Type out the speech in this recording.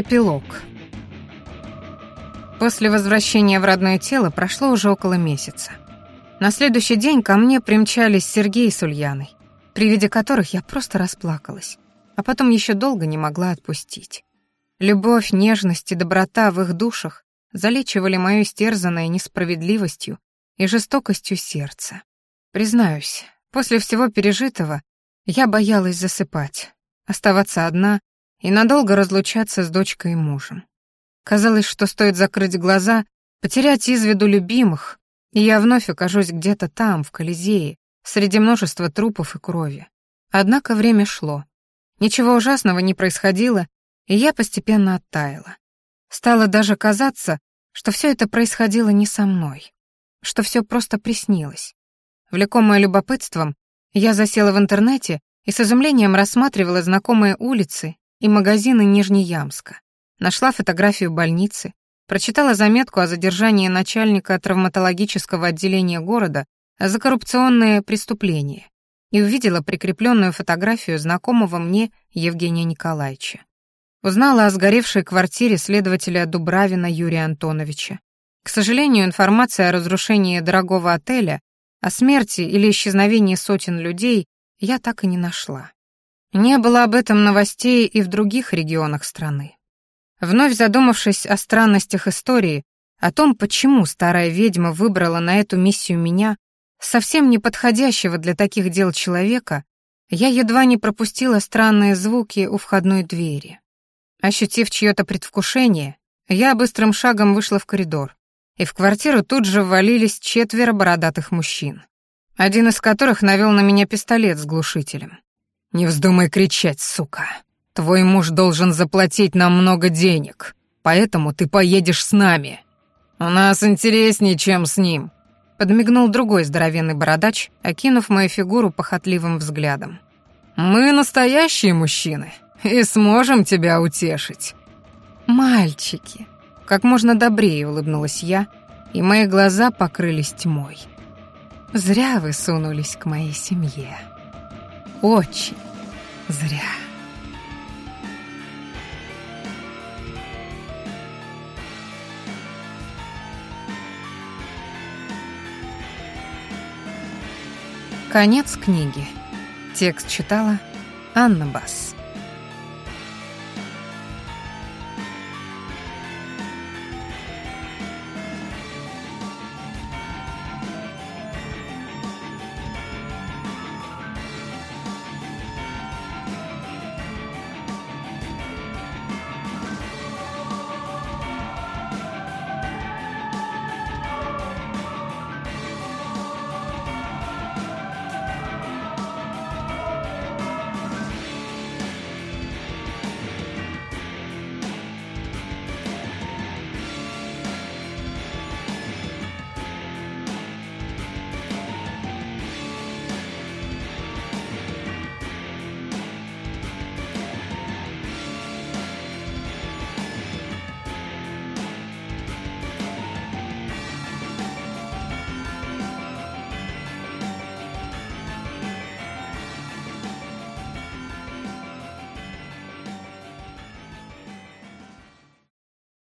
Эпилог. После возвращения в родное тело прошло уже около месяца. На следующий день ко мне примчались Сергей с Ульяной, при виде которых я просто расплакалась, а потом еще долго не могла отпустить. Любовь, нежность и доброта в их душах залечивали мое истерзанное несправедливостью и жестокостью сердце. Признаюсь, после всего пережитого я боялась засыпать, оставаться одна и надолго разлучаться с дочкой и мужем. Казалось, что стоит закрыть глаза, потерять из виду любимых, и я вновь окажусь где-то там, в Колизее, среди множества трупов и крови. Однако время шло. Ничего ужасного не происходило, и я постепенно оттаяла. Стало даже казаться, что все это происходило не со мной, что все просто приснилось. Влекомая любопытством, я засела в интернете и с изумлением рассматривала знакомые улицы и магазины Нижнеямска. Нашла фотографию больницы, прочитала заметку о задержании начальника травматологического отделения города за коррупционные преступления и увидела прикрепленную фотографию знакомого мне Евгения Николаевича. Узнала о сгоревшей квартире следователя Дубравина Юрия Антоновича. К сожалению, информация о разрушении дорогого отеля, о смерти или исчезновении сотен людей я так и не нашла. Не было об этом новостей и в других регионах страны. Вновь задумавшись о странностях истории, о том, почему старая ведьма выбрала на эту миссию меня, совсем неподходящего для таких дел человека, я едва не пропустила странные звуки у входной двери. Ощутив чье-то предвкушение, я быстрым шагом вышла в коридор, и в квартиру тут же ввалились четверо бородатых мужчин, один из которых навел на меня пистолет с глушителем. «Не вздумай кричать, сука. Твой муж должен заплатить нам много денег, поэтому ты поедешь с нами. У нас интереснее, чем с ним», — подмигнул другой здоровенный бородач, окинув мою фигуру похотливым взглядом. «Мы настоящие мужчины и сможем тебя утешить». «Мальчики», — как можно добрее улыбнулась я, и мои глаза покрылись тьмой. «Зря вы сунулись к моей семье». Очень зря. Конец книги. Текст читала Анна Бас.